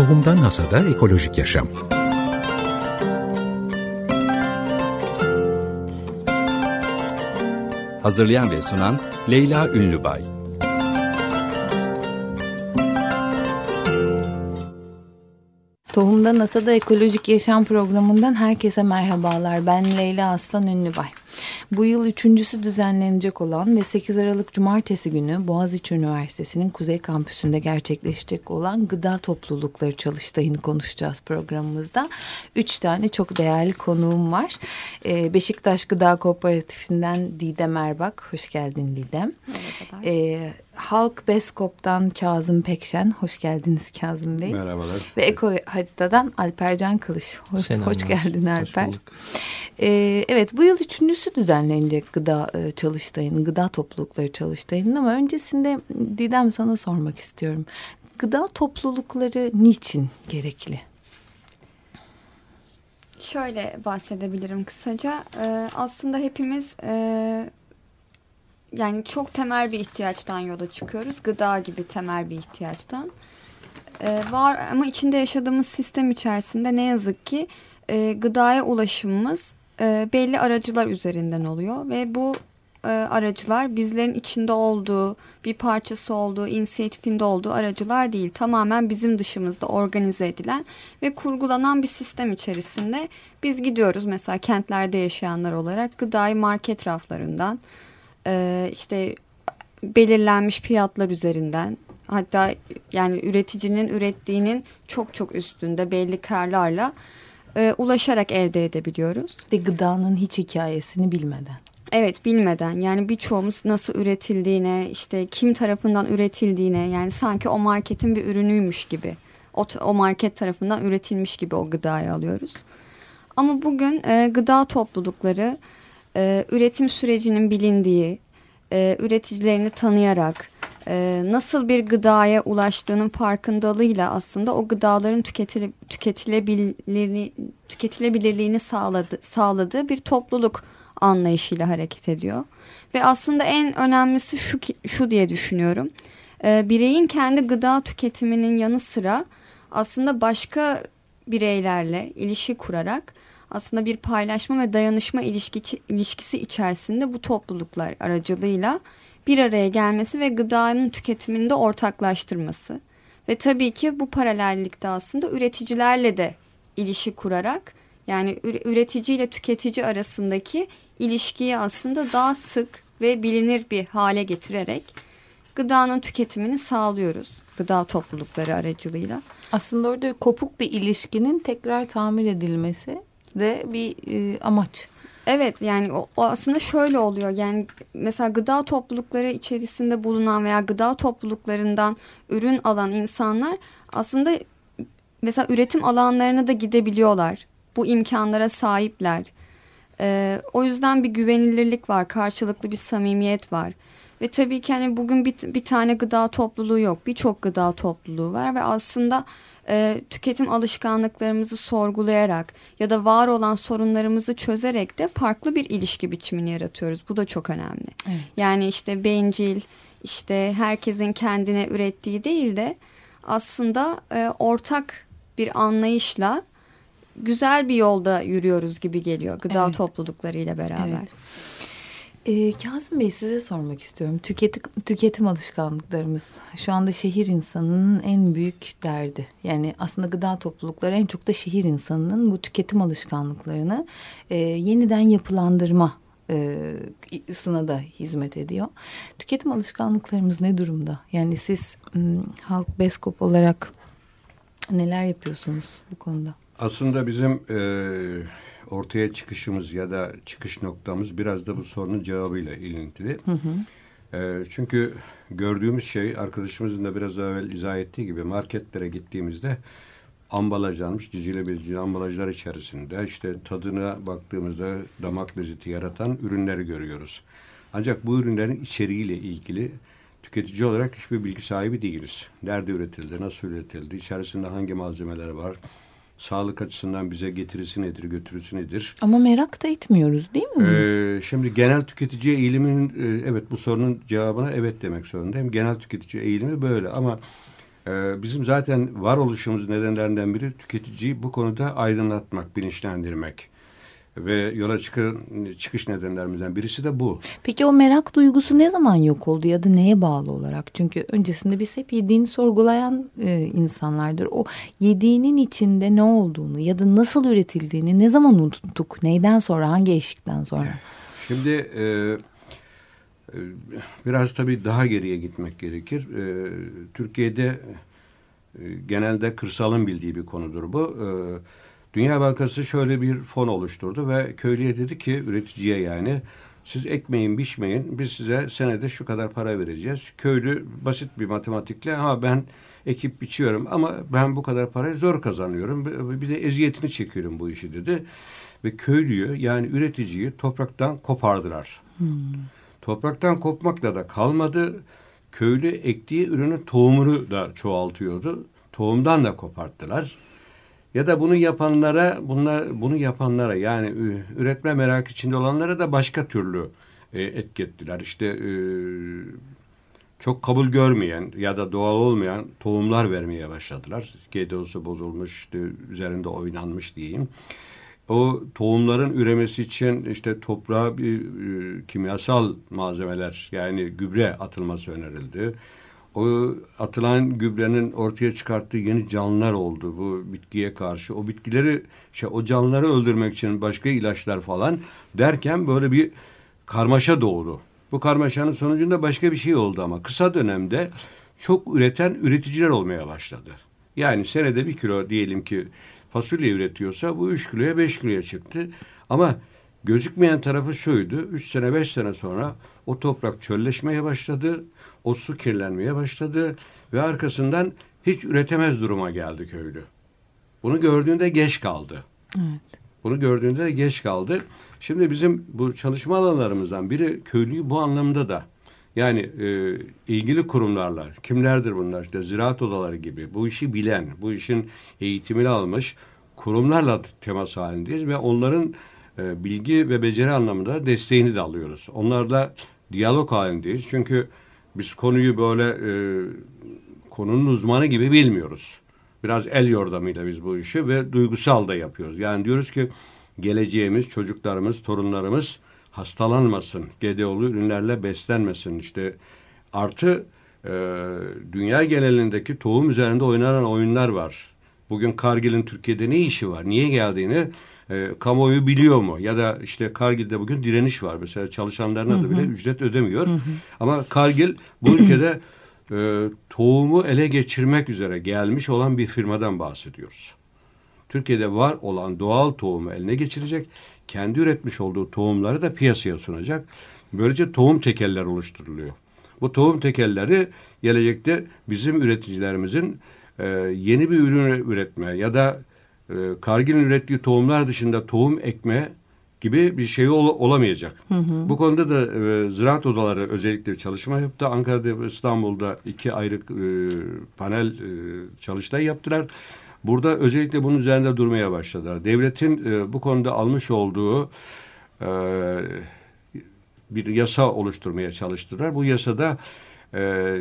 Tohumdan Hasada Ekolojik Yaşam Hazırlayan ve sunan Leyla Ünlübay Tohumda NASA'da Ekolojik Yaşam programından herkese merhabalar. Ben Leyla Aslan Ünlübay. Bu yıl üçüncüsü düzenlenecek olan ve 8 Aralık Cumartesi günü Boğaziçi Üniversitesi'nin Kuzey Kampüsü'nde gerçekleşecek olan gıda toplulukları çalıştayını konuşacağız programımızda. Üç tane çok değerli konuğum var. Ee, Beşiktaş Gıda Kooperatifinden Didem Erbak. Hoş geldin Didem. Merhabalar. Ee, Halk Beskop'tan Kazım Pekşen. Hoş geldiniz Kazım Bey. Merhabalar. Ve Eko Harita'dan Alpercan Kılıç. Hoş, hoş geldin Alper. Hoş ee, evet bu yıl üçüncüsü düzenlenecek gıda e, çalıştayının, gıda toplulukları çalıştayının ama öncesinde Didem sana sormak istiyorum. Gıda toplulukları niçin gerekli? Şöyle bahsedebilirim kısaca. Ee, aslında hepimiz e, yani çok temel bir ihtiyaçtan yola çıkıyoruz. Gıda gibi temel bir ihtiyaçtan. Ee, var ama içinde yaşadığımız sistem içerisinde ne yazık ki e, gıdaya ulaşımımız e, belli aracılar üzerinden oluyor ve bu e, aracılar bizlerin içinde olduğu, bir parçası olduğu, inisiyatifinde olduğu aracılar değil. Tamamen bizim dışımızda organize edilen ve kurgulanan bir sistem içerisinde biz gidiyoruz. Mesela kentlerde yaşayanlar olarak gıdayı market raflarından, e, işte belirlenmiş fiyatlar üzerinden, hatta yani üreticinin ürettiğinin çok çok üstünde belli karlarla e, ulaşarak elde edebiliyoruz. Ve gıdanın hiç hikayesini bilmeden. Evet bilmeden yani birçoğumuz nasıl üretildiğine işte kim tarafından üretildiğine yani sanki o marketin bir ürünüymüş gibi o, o market tarafından üretilmiş gibi o gıdayı alıyoruz. Ama bugün e, gıda toplulukları e, üretim sürecinin bilindiği, e, üreticilerini tanıyarak e, nasıl bir gıdaya ulaştığının farkındalığıyla aslında o gıdaların tüketile, tüketilebilirliğini, tüketilebilirliğini sağladı, sağladığı bir topluluk anlayışıyla hareket ediyor. Ve aslında en önemlisi şu, şu diye düşünüyorum. E, bireyin kendi gıda tüketiminin yanı sıra aslında başka bireylerle ilişki kurarak aslında bir paylaşma ve dayanışma ilişki, ilişkisi içerisinde bu topluluklar aracılığıyla bir araya gelmesi ve gıdanın tüketiminde ortaklaştırması. Ve tabii ki bu paralellikte aslında üreticilerle de ilişki kurarak yani üretici ile tüketici arasındaki ilişkiyi aslında daha sık ve bilinir bir hale getirerek gıdanın tüketimini sağlıyoruz. Gıda toplulukları aracılığıyla. Aslında orada kopuk bir ilişkinin tekrar tamir edilmesi de bir e, amaç. Evet yani o, aslında şöyle oluyor yani mesela gıda toplulukları içerisinde bulunan veya gıda topluluklarından ürün alan insanlar aslında mesela üretim alanlarına da gidebiliyorlar. Bu imkanlara sahipler. Ee, o yüzden bir güvenilirlik var, karşılıklı bir samimiyet var. Ve tabii ki hani bugün bir, bir tane gıda topluluğu yok, birçok gıda topluluğu var ve aslında e, tüketim alışkanlıklarımızı sorgulayarak ya da var olan sorunlarımızı çözerek de farklı bir ilişki biçimini yaratıyoruz. Bu da çok önemli. Evet. Yani işte bencil, işte herkesin kendine ürettiği değil de aslında e, ortak bir anlayışla güzel bir yolda yürüyoruz gibi geliyor gıda evet. topluluklarıyla beraber. Evet. E, Kazım Bey size sormak istiyorum. Tüketim, tüketim alışkanlıklarımız şu anda şehir insanının en büyük derdi. Yani aslında gıda toplulukları en çok da şehir insanının bu tüketim alışkanlıklarını e, yeniden yapılandırma e, sına da hizmet ediyor. Tüketim alışkanlıklarımız ne durumda? Yani siz Halk Beskop olarak neler yapıyorsunuz bu konuda? Aslında bizim e, ortaya çıkışımız ya da çıkış noktamız biraz da bu sorunun cevabıyla ilintili. Hı hı. E, çünkü gördüğümüz şey arkadaşımızın da biraz evvel izah ettiği gibi marketlere gittiğimizde ambalajlanmış cicile bezli ambalajlar içerisinde işte tadına baktığımızda damak lezzeti yaratan ürünleri görüyoruz. Ancak bu ürünlerin içeriğiyle ilgili tüketici olarak hiçbir bilgi sahibi değiliz. Nerede üretildi, nasıl üretildi, içerisinde hangi malzemeler var, sağlık açısından bize getirisi nedir, götürüsü nedir? Ama merak da etmiyoruz değil mi? Ee, şimdi genel tüketiciye eğilimin, e, evet bu sorunun cevabına evet demek zorundayım. Genel tüketici eğilimi böyle ama Ee, bizim zaten varoluşumuz nedenlerinden biri tüketiciyi bu konuda aydınlatmak, bilinçlendirmek ve yola çıkın, çıkış nedenlerimizden birisi de bu. Peki o merak duygusu ne zaman yok oldu ya da neye bağlı olarak? Çünkü öncesinde biz hep yediğini sorgulayan e, insanlardır. O yediğinin içinde ne olduğunu ya da nasıl üretildiğini ne zaman unuttuk? Neyden sonra, hangi eşikten sonra? Şimdi e, e, biraz tabii daha geriye gitmek gerekir. E, Türkiye'de e, genelde kırsalın bildiği bir konudur bu. E, Dünya Bankası şöyle bir fon oluşturdu ve köylüye dedi ki üreticiye yani siz ekmeğin biçmeyin biz size senede şu kadar para vereceğiz. Köylü basit bir matematikle ha ben ekip biçiyorum ama ben bu kadar parayı zor kazanıyorum. Bir de eziyetini çekiyorum bu işi dedi. Ve köylüyü yani üreticiyi topraktan kopardılar. Hmm. Topraktan kopmakla da kalmadı. Köylü ektiği ürünün tohumunu da çoğaltıyordu. Tohumdan da koparttılar. Ya da bunu yapanlara, bunlar bunu yapanlara yani üretme merak içinde olanlara da başka türlü e, etki ettiler. İşte e, çok kabul görmeyen ya da doğal olmayan tohumlar vermeye başladılar. GDO'su bozulmuş, işte üzerinde oynanmış diyeyim. O tohumların üremesi için işte toprağa bir e, kimyasal malzemeler yani gübre atılması önerildi o atılan gübrenin ortaya çıkarttığı yeni canlılar oldu bu bitkiye karşı. O bitkileri, şey, o canlıları öldürmek için başka ilaçlar falan derken böyle bir karmaşa doğdu. Bu karmaşanın sonucunda başka bir şey oldu ama kısa dönemde çok üreten üreticiler olmaya başladı. Yani senede bir kilo diyelim ki fasulye üretiyorsa bu üç kiloya beş kiloya çıktı. Ama Gözükmeyen tarafı şuydu. Üç sene beş sene sonra o toprak çölleşmeye başladı. O su kirlenmeye başladı. Ve arkasından hiç üretemez duruma geldi köylü. Bunu gördüğünde geç kaldı. Evet. Bunu gördüğünde geç kaldı. Şimdi bizim bu çalışma alanlarımızdan biri köylüyü bu anlamda da yani e, ilgili kurumlarla kimlerdir bunlar işte ziraat odaları gibi bu işi bilen bu işin eğitimini almış kurumlarla temas halindeyiz ve onların e, bilgi ve beceri anlamında desteğini de alıyoruz. Onlarla diyalog halindeyiz. Çünkü biz konuyu böyle e, konunun uzmanı gibi bilmiyoruz. Biraz el yordamıyla biz bu işi ve duygusal da yapıyoruz. Yani diyoruz ki geleceğimiz, çocuklarımız, torunlarımız hastalanmasın. GDO'lu ürünlerle beslenmesin. İşte artı e, dünya genelindeki tohum üzerinde oynanan oyunlar var. Bugün Kargil'in Türkiye'de ne işi var? Niye geldiğini e, kamuoyu biliyor mu? Ya da işte Kargil'de bugün direniş var. Mesela çalışanların adı bile ücret ödemiyor. Hı hı. Ama Kargil bu ülkede e, tohumu ele geçirmek üzere gelmiş olan bir firmadan bahsediyoruz. Türkiye'de var olan doğal tohumu eline geçirecek. Kendi üretmiş olduğu tohumları da piyasaya sunacak. Böylece tohum tekeller oluşturuluyor. Bu tohum tekelleri gelecekte bizim üreticilerimizin e, yeni bir ürün üretme ya da e, Kargil'in ürettiği tohumlar dışında tohum ekme gibi bir şey ol, olamayacak. Hı hı. Bu konuda da e, ziraat odaları özellikle çalışma yaptı. Ankara'da ve İstanbul'da iki ayrı e, panel e, çalıştay yaptılar. Burada özellikle bunun üzerinde durmaya başladılar. Devletin e, bu konuda almış olduğu e, bir yasa oluşturmaya çalıştılar. Bu yasada e,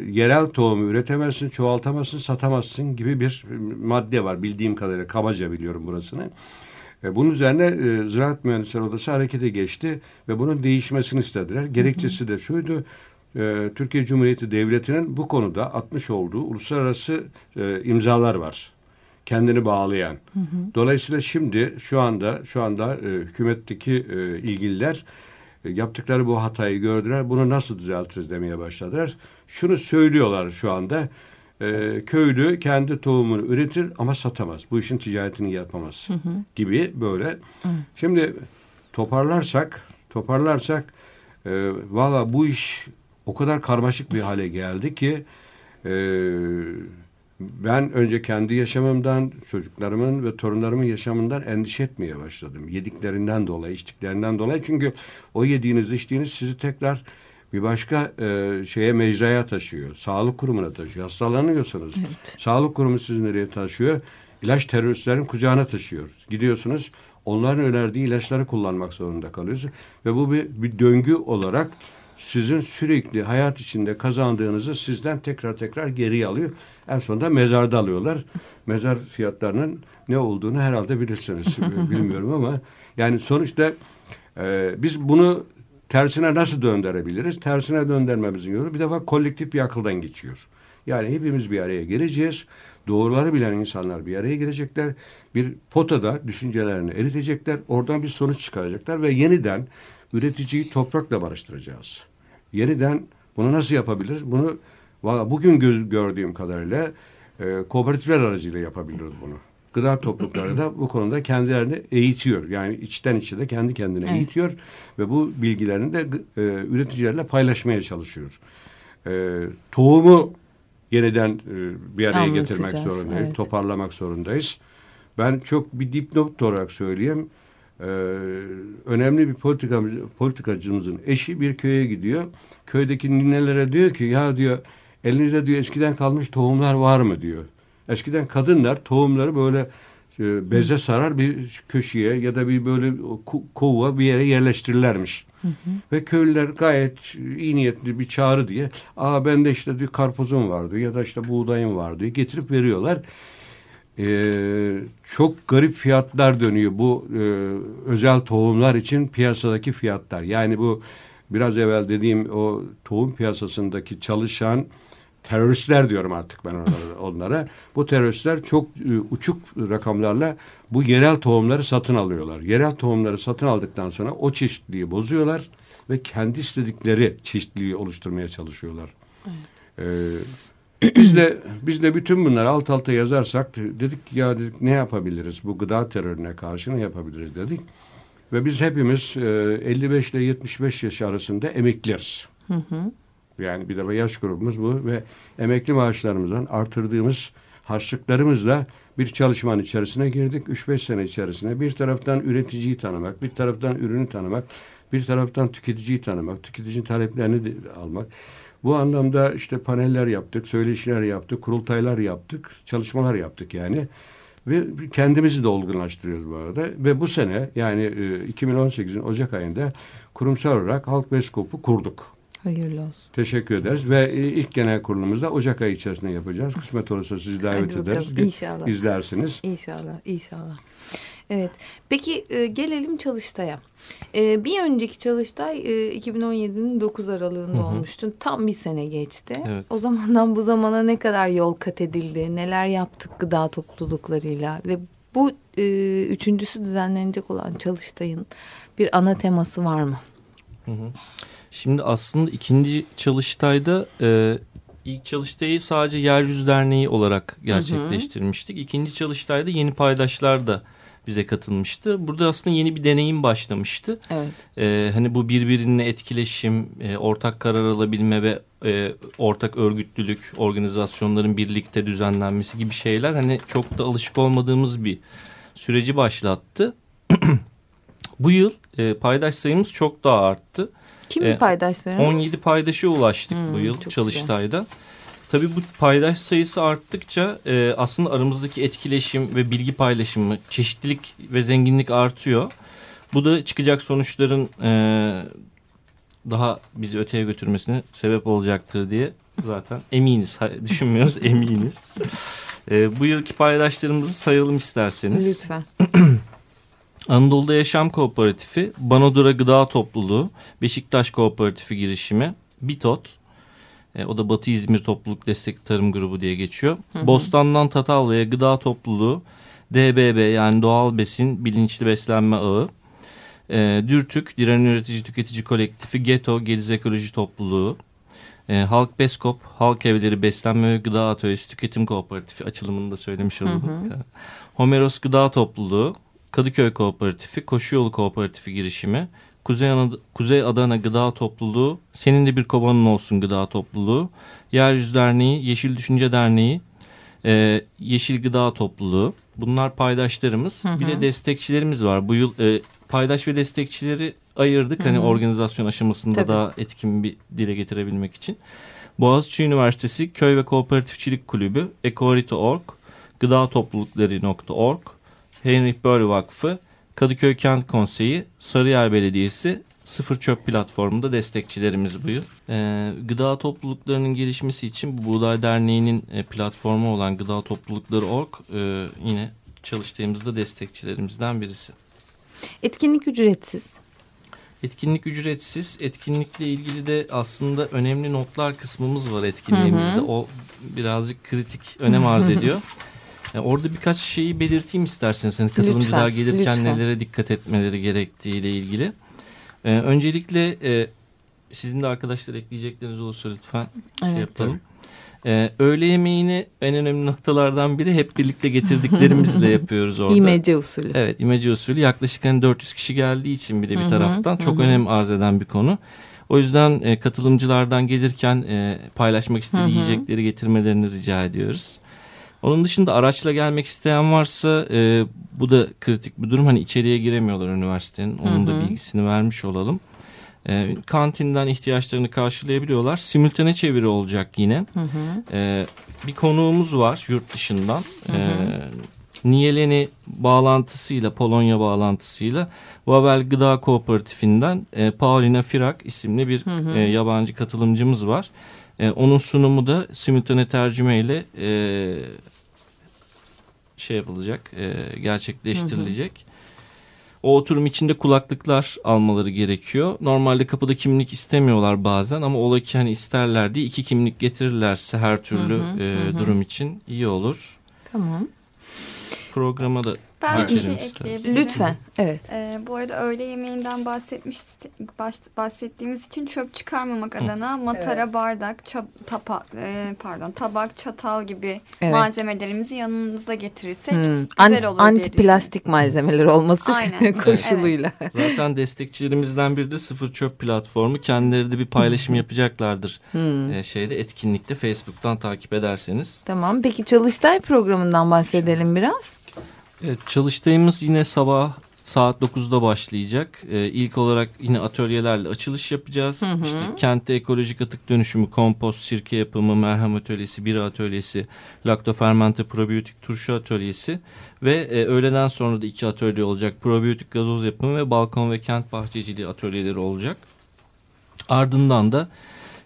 yerel tohumu üretemezsin, çoğaltamazsın, satamazsın gibi bir madde var. Bildiğim kadarıyla kabaca biliyorum burasını. E, bunun üzerine e, Ziraat Mühendisleri Odası harekete geçti ve bunun değişmesini istediler. Gerekçesi de şuydu. E, Türkiye Cumhuriyeti Devleti'nin bu konuda atmış olduğu uluslararası e, imzalar var. Kendini bağlayan. Hı hı. Dolayısıyla şimdi şu anda şu anda e, hükümetteki e, ilgililer e, yaptıkları bu hatayı gördüler. Bunu nasıl düzeltiriz demeye başladılar. Şunu söylüyorlar şu anda. E, köylü kendi tohumunu üretir ama satamaz. Bu işin ticaretini yapamaz hı hı. gibi böyle. Hı. Şimdi toparlarsak toparlarsak e, valla bu iş o kadar karmaşık bir hale geldi ki e, ben önce kendi yaşamımdan, çocuklarımın ve torunlarımın yaşamından endişe etmeye başladım. Yediklerinden dolayı, içtiklerinden dolayı. Çünkü o yediğiniz, içtiğiniz sizi tekrar bir başka e, şeye mecraya taşıyor. Sağlık kurumuna taşıyor. Hastalanıyorsanız evet. sağlık kurumu sizi nereye taşıyor? İlaç teröristlerin kucağına taşıyor. Gidiyorsunuz onların önerdiği ilaçları kullanmak zorunda kalıyorsunuz. Ve bu bir, bir döngü olarak sizin sürekli hayat içinde kazandığınızı sizden tekrar tekrar geri alıyor. En sonunda mezarda alıyorlar. Mezar fiyatlarının ne olduğunu herhalde bilirsiniz. Bilmiyorum ama yani sonuçta e, biz bunu tersine nasıl döndürebiliriz? Tersine döndürmemizin yolu bir defa kolektif bir akıldan geçiyor. Yani hepimiz bir araya geleceğiz. Doğruları bilen insanlar bir araya gelecekler. Bir potada düşüncelerini eritecekler. Oradan bir sonuç çıkaracaklar ve yeniden üreticiyi toprakla barıştıracağız. Yeniden bunu nasıl yapabiliriz? Bunu bugün göz, gördüğüm kadarıyla e, kooperatifler aracıyla yapabiliriz bunu. Gıda toplulukları da bu konuda kendilerini eğitiyor. Yani içten içe de kendi kendine evet. eğitiyor ve bu bilgilerini de e, üreticilerle paylaşmaya çalışıyor. E, tohumu yeniden e, bir araya getirmek zorundayız, evet. toparlamak zorundayız. Ben çok bir dipnot olarak söyleyeyim. Ee, önemli bir politika, politikacımızın eşi bir köye gidiyor. Köydeki ninelere diyor ki ya diyor elinizde diyor eskiden kalmış tohumlar var mı diyor. Eskiden kadınlar tohumları böyle e, beze sarar bir köşeye ya da bir böyle kova bir yere yerleştirirlermiş. Hı hı. Ve köylüler gayet iyi niyetli bir çağrı diye aa ben de işte diyor karpuzum vardı ya da işte buğdayım vardı diye getirip veriyorlar. Ee, çok garip fiyatlar dönüyor bu e, özel tohumlar için piyasadaki fiyatlar. Yani bu biraz evvel dediğim o tohum piyasasındaki çalışan teröristler diyorum artık ben onlara. onlara. Bu teröristler çok e, uçuk rakamlarla bu yerel tohumları satın alıyorlar. Yerel tohumları satın aldıktan sonra o çeşitliliği bozuyorlar ve kendi istedikleri çeşitliliği oluşturmaya çalışıyorlar. Evet. Ee, biz de biz de bütün bunları alt alta yazarsak dedik ya dedik ne yapabiliriz bu gıda terörüne karşı ne yapabiliriz dedik. Ve biz hepimiz e, 55 ile 75 yaş arasında emekleriz. Hı hı. Yani bir de yaş grubumuz bu ve emekli maaşlarımızdan artırdığımız harçlıklarımızla bir çalışmanın içerisine girdik. 3-5 sene içerisinde bir taraftan üreticiyi tanımak, bir taraftan ürünü tanımak, bir taraftan tüketiciyi tanımak, tüketicinin taleplerini almak. Bu anlamda işte paneller yaptık, söyleşiler yaptık, kurultaylar yaptık, çalışmalar yaptık yani. Ve kendimizi de olgunlaştırıyoruz bu arada. Ve bu sene yani 2018'in e, Ocak ayında kurumsal olarak Halk Beskop'u kurduk. Hayırlı olsun. Teşekkür ederiz ve e, ilk genel kurulumuzda Ocak ayı içerisinde yapacağız. Kısmet olursa sizi davet Hadi ederiz. İnşallah. İzlersiniz. İnşallah, inşallah. Evet. Peki e, gelelim Çalıştay'a. E, bir önceki Çalıştay e, 2017'nin 9 Aralığında Hı-hı. olmuştu. Tam bir sene geçti. Evet. O zamandan bu zamana ne kadar yol kat edildi? Neler yaptık gıda topluluklarıyla? Ve bu e, üçüncüsü düzenlenecek olan Çalıştay'ın bir ana teması var mı? Hı hı. Şimdi aslında ikinci çalıştayda e, ilk çalıştayı sadece Yeryüzü Derneği olarak gerçekleştirmiştik. Hı hı. İkinci çalıştayda yeni paydaşlar da bize katılmıştı. Burada aslında yeni bir deneyim başlamıştı. Evet. Ee, hani bu birbirine etkileşim, e, ortak karar alabilme ve e, ortak örgütlülük, organizasyonların birlikte düzenlenmesi gibi şeyler hani çok da alışık olmadığımız bir süreci başlattı. bu yıl e, paydaş sayımız çok daha arttı. Kim e, paydaşlarımız? 17 paydaşa ulaştık hmm, bu yıl Çalıştay'da. Güzel. Tabii bu paydaş sayısı arttıkça e, aslında aramızdaki etkileşim ve bilgi paylaşımı, çeşitlilik ve zenginlik artıyor. Bu da çıkacak sonuçların e, daha bizi öteye götürmesine sebep olacaktır diye zaten eminiz. Düşünmüyoruz eminiz. E, bu yılki paydaşlarımızı sayalım isterseniz. Lütfen. Anadolu'da Yaşam Kooperatifi, Banodura Gıda Topluluğu, Beşiktaş Kooperatifi girişimi, Bitot, e, o da Batı İzmir Topluluk Destek Tarım Grubu diye geçiyor. Hı hı. Bostandan Tatavla'ya Gıda Topluluğu, DBB yani Doğal Besin Bilinçli Beslenme Ağı, e, Dürtük Diren Üretici Tüketici Kolektifi, Geto Geliz Ekoloji Topluluğu, e, Halk Beskop, Halk Evleri Beslenme ve Gıda Atölyesi Tüketim Kooperatifi açılımını da söylemiş olduk. Hı hı. Homeros Gıda Topluluğu, Kadıköy Kooperatifi, Koşu Yolu Kooperatifi girişimi, Kuzey, Ana, Kuzey Adana Gıda Topluluğu, Senin de bir kovanın olsun gıda topluluğu, Yeryüzü Derneği, Yeşil Düşünce Derneği, e, Yeşil Gıda Topluluğu. Bunlar paydaşlarımız. Hı hı. Bir de destekçilerimiz var. Bu yıl e, paydaş ve destekçileri ayırdık. Hı hani hı. Hani organizasyon aşamasında Tabii. daha etkin bir dile getirebilmek için. Boğaziçi Üniversitesi Köy ve Kooperatifçilik Kulübü, Ecovarito.org, Gıda Henrik Böll Vakfı, Kadıköy Kent Konseyi, Sarıyer Belediyesi, Sıfır Çöp platformunda destekçilerimiz bu yıl. E, gıda topluluklarının gelişmesi için bu Buğday Derneği'nin e, platformu olan Gıda Toplulukları Org e, yine çalıştığımızda destekçilerimizden birisi. Etkinlik ücretsiz. Etkinlik ücretsiz. Etkinlikle ilgili de aslında önemli notlar kısmımız var etkinliğimizde. Hı hı. O birazcık kritik önem arz ediyor. Yani orada birkaç şeyi belirteyim isterseniz. Yani katılımcılar lütfen, gelirken lütfen. nelere dikkat etmeleri gerektiğiyle ilgili. Ee, öncelikle e, sizin de arkadaşlar ekleyecekleriniz olursa lütfen şey evet. şey yapalım. Ee, öğle yemeğini en önemli noktalardan biri hep birlikte getirdiklerimizle yapıyoruz orada. İmece usulü. Evet imece usulü yaklaşık hani 400 kişi geldiği için bir de bir taraftan çok önem arz eden bir konu. O yüzden e, katılımcılardan gelirken e, paylaşmak istediği yiyecekleri getirmelerini rica ediyoruz. Onun dışında araçla gelmek isteyen varsa e, bu da kritik bir durum. Hani içeriye giremiyorlar üniversitenin. Onun da bilgisini vermiş olalım. E, kantinden ihtiyaçlarını karşılayabiliyorlar. Simültane çeviri olacak yine. Hı hı. E, bir konuğumuz var yurt dışından. Hı hı. E, Niyeleni bağlantısıyla, Polonya bağlantısıyla Vavel Gıda Kooperatifinden e, Paulina Firak isimli bir hı hı. E, yabancı katılımcımız var. E, onun sunumu da simultane tercüme ile e, şey yapılacak, e, gerçekleştirilecek. Hı hı. O oturum içinde kulaklıklar almaları gerekiyor. Normalde kapıda kimlik istemiyorlar bazen ama ola ki hani isterler diye iki kimlik getirirlerse her türlü hı hı, e, hı. durum için iyi olur. Tamam. Programa da ben bir şey ekleyebilirim. Lütfen. Evet. Ee, bu arada öğle yemeğinden bahsetmiş bahsettiğimiz için çöp çıkarmamak Hı. adına matara, evet. bardak, çap, tapa, e, pardon tabak, çatal gibi evet. malzemelerimizi yanımızda getirirsek hmm. güzel olur An Anti plastik malzemeler olması koşuluyla. Evet. Zaten destekçilerimizden biri de Sıfır Çöp platformu. Kendileri de bir paylaşım yapacaklardır. Hmm. Ee, şeyde etkinlikte Facebook'tan takip ederseniz. Tamam. Peki Çalıştay programından bahsedelim biraz. Evet, çalıştayımız yine sabah saat 9'da başlayacak. Ee, ilk olarak yine atölyelerle açılış yapacağız. Hı hı. İşte kentte ekolojik atık dönüşümü, kompost, sirke yapımı, merhem atölyesi, bira atölyesi, laktofermente probiyotik turşu atölyesi ve e, öğleden sonra da iki atölye olacak. Probiyotik gazoz yapımı ve balkon ve kent bahçeciliği atölyeleri olacak. Ardından da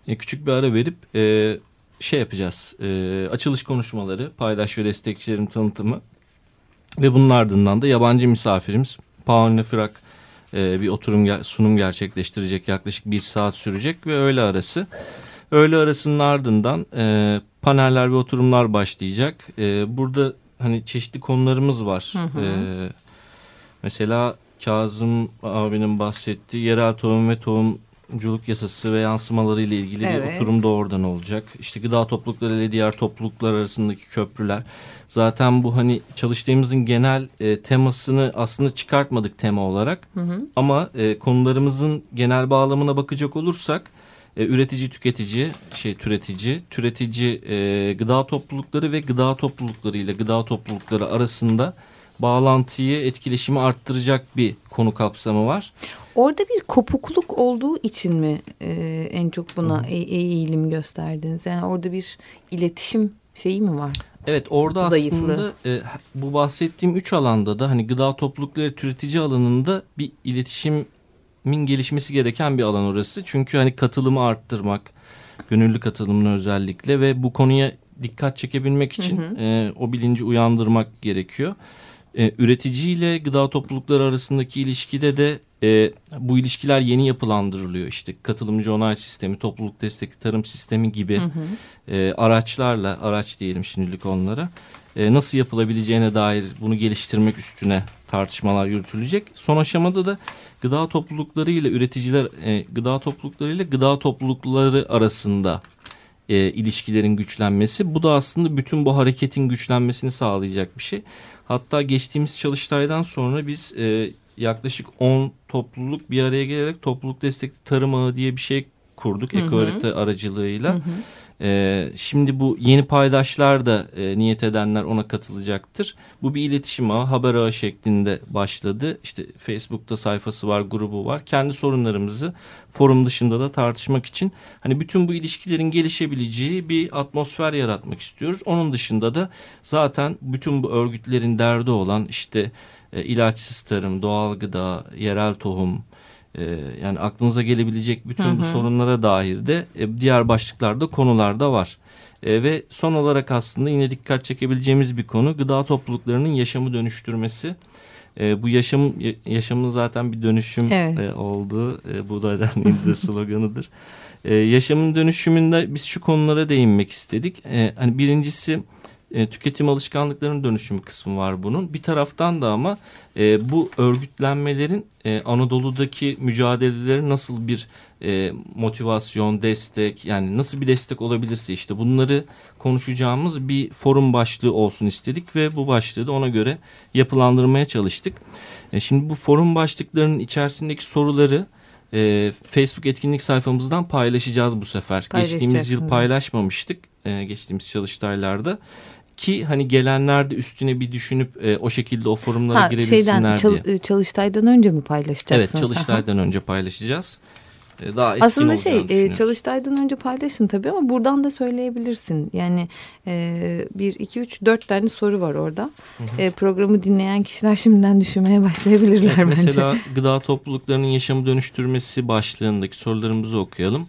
e, küçük bir ara verip e, şey yapacağız. E, açılış konuşmaları, paydaş ve destekçilerin tanıtımı ve bunun ardından da yabancı misafirimiz Paulina Firak e, bir oturum sunum gerçekleştirecek. Yaklaşık bir saat sürecek ve öğle arası. Öğle arasının ardından e, paneller ve oturumlar başlayacak. E, burada hani çeşitli konularımız var. Hı hı. E, mesela Kazım abinin bahsettiği yerel tohum ve tohumculuk yasası ve yansımaları ile ilgili evet. bir oturum da oradan olacak. İşte gıda toplulukları ile diğer topluluklar arasındaki köprüler. Zaten bu hani çalıştığımızın genel e, temasını aslında çıkartmadık tema olarak. Hı hı. Ama e, konularımızın genel bağlamına bakacak olursak e, üretici tüketici şey türetici türetici e, gıda toplulukları ve gıda toplulukları ile gıda toplulukları arasında bağlantıyı etkileşimi arttıracak bir konu kapsamı var. Orada bir kopukluk olduğu için mi e, en çok buna e, eğilim gösterdiniz? Yani orada bir iletişim şeyi mi var? Evet orada Zayıflı. aslında e, bu bahsettiğim üç alanda da hani gıda toplulukları türetici alanında bir iletişimin gelişmesi gereken bir alan orası. Çünkü hani katılımı arttırmak, gönüllü katılımını özellikle ve bu konuya dikkat çekebilmek için hı hı. E, o bilinci uyandırmak gerekiyor. E, üretici ile gıda toplulukları arasındaki ilişkide de e, bu ilişkiler yeni yapılandırılıyor. İşte katılımcı onay sistemi, topluluk destekli tarım sistemi gibi hı hı. E, araçlarla, araç diyelim şimdilik onlara e, nasıl yapılabileceğine dair bunu geliştirmek üstüne tartışmalar yürütülecek. Son aşamada da gıda toplulukları ile üreticiler, e, gıda toplulukları ile gıda toplulukları arasında e, ilişkilerin güçlenmesi. Bu da aslında bütün bu hareketin güçlenmesini sağlayacak bir şey. Hatta geçtiğimiz çalıştaydan sonra biz e, yaklaşık 10 topluluk bir araya gelerek topluluk destekli tarım ağı diye bir şey kurduk ekoharita aracılığıyla. Hı hı. Ee, şimdi bu yeni paydaşlar da e, niyet edenler ona katılacaktır. Bu bir iletişim ağı, haber ağı şeklinde başladı. İşte Facebook'ta sayfası var, grubu var. Kendi sorunlarımızı forum dışında da tartışmak için hani bütün bu ilişkilerin gelişebileceği bir atmosfer yaratmak istiyoruz. Onun dışında da zaten bütün bu örgütlerin derdi olan işte e, ilaçsız tarım, doğal gıda, yerel tohum, E, yani aklınıza gelebilecek bütün hı hı. bu sorunlara dair de e, diğer başlıklarda konularda var. E, ve son olarak aslında yine dikkat çekebileceğimiz bir konu gıda topluluklarının yaşamı dönüştürmesi. E, bu yaşam yaşamın zaten bir dönüşüm evet. e, olduğu e, bu da derneğin sloganıdır. E, yaşamın dönüşümünde biz şu konulara değinmek istedik. E, hani birincisi e, tüketim alışkanlıklarının dönüşümü kısmı var bunun. Bir taraftan da ama e, bu örgütlenmelerin e, Anadolu'daki mücadeleleri nasıl bir e, motivasyon, destek yani nasıl bir destek olabilirse işte bunları konuşacağımız bir forum başlığı olsun istedik ve bu başlığı da ona göre yapılandırmaya çalıştık. E, şimdi bu forum başlıklarının içerisindeki soruları e, Facebook etkinlik sayfamızdan paylaşacağız bu sefer. Geçtiğimiz yıl paylaşmamıştık e, geçtiğimiz çalıştaylarda ki hani gelenler de üstüne bir düşünüp e, o şekilde o forumlara ha, girebilsinler şeyden, çal, diye. Çalıştaydan önce mi paylaşacaksın? Evet çalıştaydan önce paylaşacağız. E, daha Aslında şey e, çalıştaydan önce paylaşın tabii ama buradan da söyleyebilirsin. Yani e, bir, iki, üç, dört tane soru var orada. Hı hı. E, programı dinleyen kişiler şimdiden düşünmeye başlayabilirler evet, bence. Mesela gıda topluluklarının yaşamı dönüştürmesi başlığındaki sorularımızı okuyalım.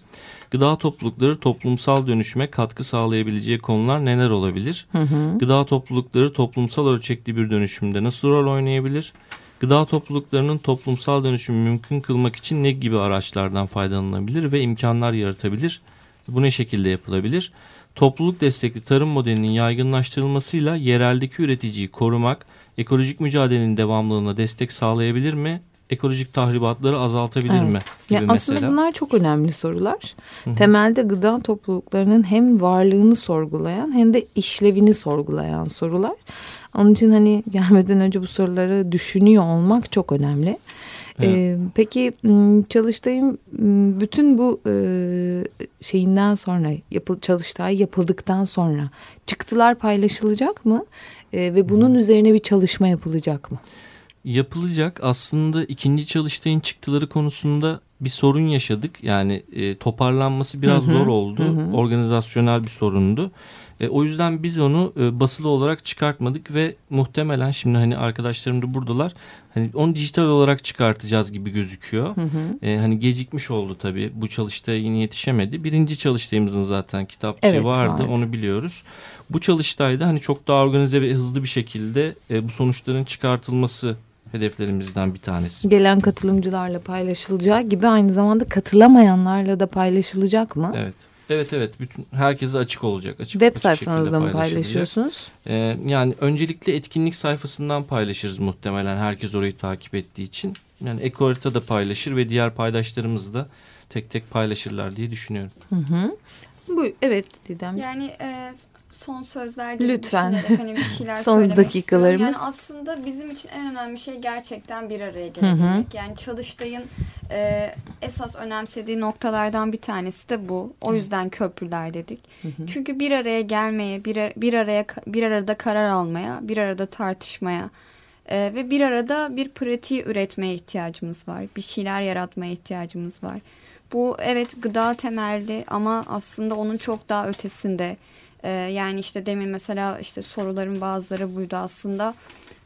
Gıda toplulukları toplumsal dönüşüme katkı sağlayabileceği konular neler olabilir? Hı hı. Gıda toplulukları toplumsal ölçekli bir dönüşümde nasıl rol oynayabilir? Gıda topluluklarının toplumsal dönüşümü mümkün kılmak için ne gibi araçlardan faydalanılabilir ve imkanlar yaratabilir? Bu ne şekilde yapılabilir? Topluluk destekli tarım modelinin yaygınlaştırılmasıyla yereldeki üreticiyi korumak, ekolojik mücadelenin devamlılığına destek sağlayabilir mi? Ekolojik tahribatları azaltabilir evet. mi? Gibi yani aslında mesela. bunlar çok önemli sorular. Hı-hı. Temelde gıda topluluklarının hem varlığını sorgulayan hem de işlevini sorgulayan sorular. Onun için hani gelmeden önce bu soruları düşünüyor olmak çok önemli. Evet. Ee, peki çalıştayım bütün bu e, şeyinden sonra yapıl çalıştay yapıldıktan sonra çıktılar paylaşılacak mı ee, ve bunun üzerine bir çalışma yapılacak mı? Yapılacak. Aslında ikinci çalıştayın çıktıları konusunda bir sorun yaşadık. Yani e, toparlanması biraz hı hı, zor oldu. Hı. Organizasyonel bir sorundu. E, o yüzden biz onu e, basılı olarak çıkartmadık ve muhtemelen şimdi hani arkadaşlarım da buradalar. Hani onu dijital olarak çıkartacağız gibi gözüküyor. Hı hı. E, hani gecikmiş oldu tabii. Bu çalıştaya yine yetişemedi. Birinci çalıştayımızın zaten kitapçığı evet, vardı. vardı. Onu biliyoruz. Bu çalıştayda hani çok daha organize ve hızlı bir şekilde e, bu sonuçların çıkartılması hedeflerimizden bir tanesi. Gelen katılımcılarla paylaşılacağı gibi aynı zamanda katılamayanlarla da paylaşılacak mı? Evet. Evet evet bütün herkese açık olacak. Açık Web sayfanızda mı paylaşıyorsunuz? Ee, yani öncelikle etkinlik sayfasından paylaşırız muhtemelen herkes orayı takip ettiği için. Yani Ekorita da paylaşır ve diğer paydaşlarımız da tek tek paylaşırlar diye düşünüyorum. Hı hı. Bu evet Didem. Yani e, son sözler gibi Lütfen. hani bir şeyler son dakikalarımız. Yani aslında bizim için en önemli şey gerçekten bir araya gelebilmek. Yani Çalıştay'ın e, esas önemsediği noktalardan bir tanesi de bu. O yüzden köprüler dedik. Hı hı. Çünkü bir araya gelmeye, bir, bir araya bir arada karar almaya, bir arada tartışmaya e, ve bir arada bir pratiği üretmeye ihtiyacımız var. Bir şeyler yaratmaya ihtiyacımız var. Bu evet gıda temelli ama aslında onun çok daha ötesinde ee, yani işte demin mesela işte soruların bazıları buydu aslında.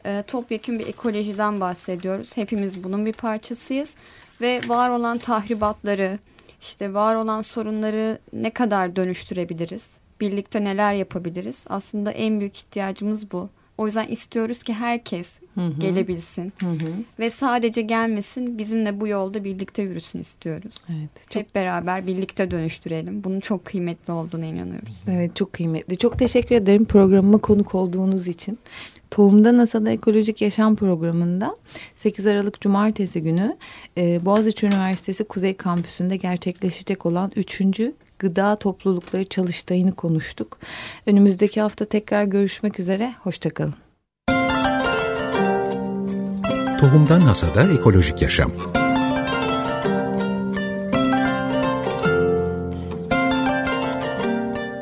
E, topyekun bir ekolojiden bahsediyoruz. Hepimiz bunun bir parçasıyız. Ve var olan tahribatları, işte var olan sorunları ne kadar dönüştürebiliriz? Birlikte neler yapabiliriz? Aslında en büyük ihtiyacımız bu. O yüzden istiyoruz ki herkes hı hı. gelebilsin. Hı hı. Ve sadece gelmesin bizimle bu yolda birlikte yürüsün istiyoruz. Evet, çok... Hep beraber birlikte dönüştürelim. Bunun çok kıymetli olduğuna inanıyoruz. Evet çok kıymetli. Çok teşekkür ederim programıma konuk olduğunuz için. Tohumda NASA'da Ekolojik Yaşam programında 8 Aralık Cumartesi günü e, Boğaziçi Üniversitesi Kuzey Kampüsü'nde gerçekleşecek olan 3 gıda toplulukları çalıştayını konuştuk. Önümüzdeki hafta tekrar görüşmek üzere. Hoşçakalın. Tohumdan Hasada Ekolojik Yaşam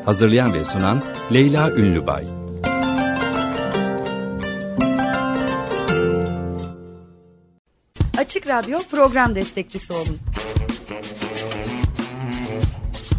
Hazırlayan ve sunan Leyla Ünlübay Açık Radyo program destekçisi olun